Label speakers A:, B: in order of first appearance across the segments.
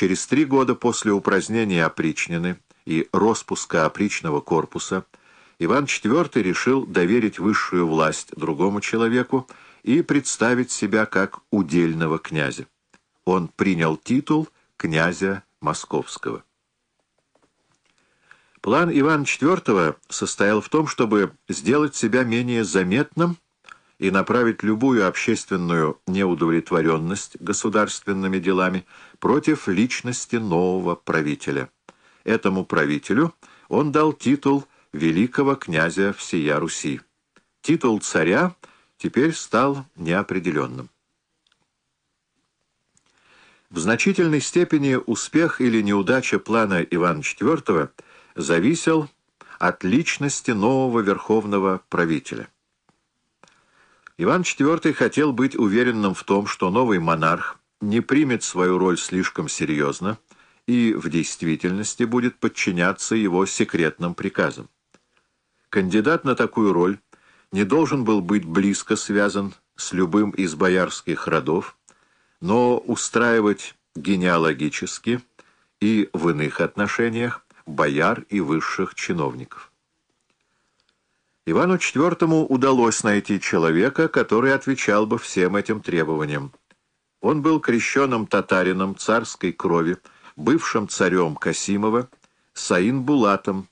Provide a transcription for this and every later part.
A: через три года после упразднения опричнины и распуска опричного корпуса Иван IV решил доверить высшую власть другому человеку и представить себя как удельного князя. Он принял титул князя Московского. План Ивана IV состоял в том, чтобы сделать себя менее заметным и направить любую общественную неудовлетворенность государственными делами против личности нового правителя. Этому правителю он дал титул великого князя всея Руси. Титул царя теперь стал неопределенным. В значительной степени успех или неудача плана Ивана IV – зависел от личности нового верховного правителя. Иван IV хотел быть уверенным в том, что новый монарх не примет свою роль слишком серьезно и в действительности будет подчиняться его секретным приказам. Кандидат на такую роль не должен был быть близко связан с любым из боярских родов, но устраивать генеалогически и в иных отношениях бояр и высших чиновников. Ивану IV удалось найти человека, который отвечал бы всем этим требованиям. Он был крещенным татарином царской крови, бывшим царем Касимова, Саин Булатом.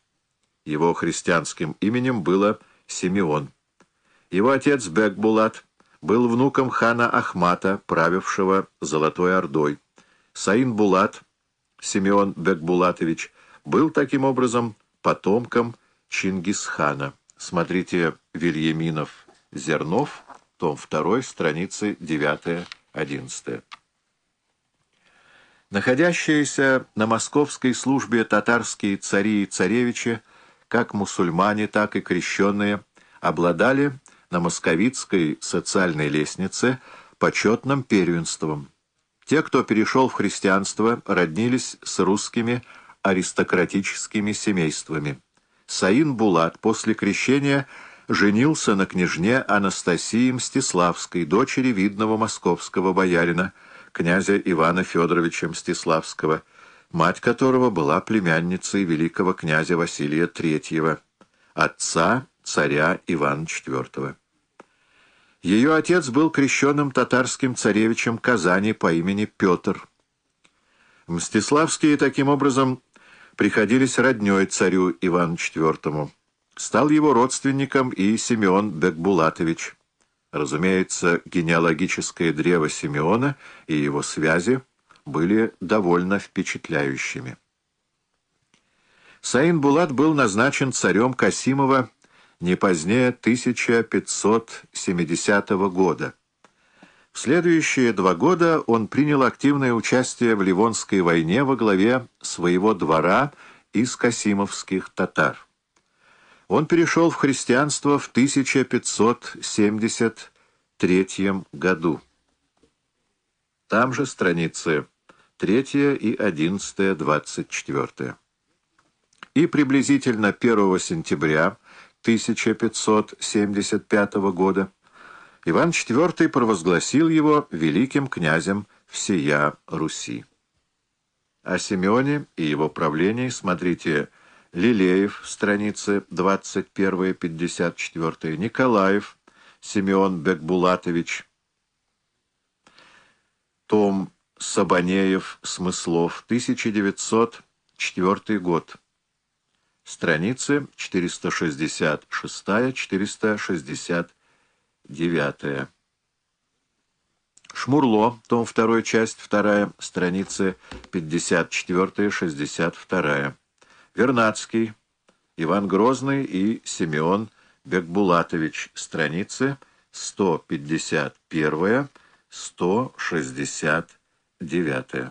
A: Его христианским именем было Симеон. Его отец Бек Булат был внуком хана Ахмата, правившего Золотой Ордой. Саин Булат, Симеон Бекбулатович, был таким образом потомком Чингисхана. Смотрите Вильяминов Зернов, том 2, страницы 9-11. Находящиеся на московской службе татарские цари и царевичи, как мусульмане, так и крещенные, обладали на московицкой социальной лестнице почетным первенством. Те, кто перешел в христианство, роднились с русскими аристократическими семействами. Саин Булат после крещения женился на княжне Анастасии Мстиславской, дочери видного московского боярина, князя Ивана Федоровича Мстиславского, мать которого была племянницей великого князя Василия III, отца царя Ивана IV. Ее отец был крещенным татарским царевичем Казани по имени Петр. Мстиславские, таким образом, приходились роднёй царю Ивану IV. Стал его родственником и Симеон Бекбулатович. Разумеется, генеалогическое древо Симеона и его связи были довольно впечатляющими. Саин Булат был назначен царем Касимова не позднее 1570 года. Следующие два года он принял активное участие в Ливонской войне во главе своего двора из касимовских татар. Он перешел в христианство в 1573 году. Там же страницы 3 и 11, 24. И приблизительно 1 сентября 1575 года Иван IV провозгласил его великим князем всея Руси. О Симеоне и его правлении смотрите Лилеев, страницы 21-54, Николаев, Симеон Бекбулатович, том Сабанеев, Смыслов, 1904 год. Страницы 466-467. 9. Шмурло, том 2, часть 2, страницы 54-62. Вернадский, Иван Грозный и Симеон Бекбулатович, страницы 151-169.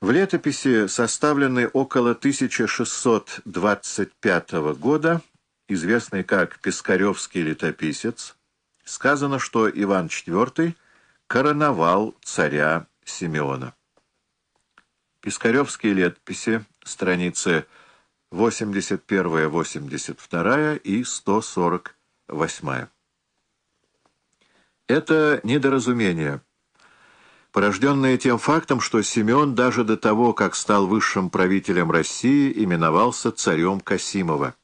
A: В летописи составлены около 1625 года известный как Пискаревский летописец, сказано, что Иван IV короновал царя Симеона. Пискаревские летописи, страницы 81-82 и 148. Это недоразумение. порожденное тем фактом, что Симеон даже до того, как стал высшим правителем России, именовался царем Касимова.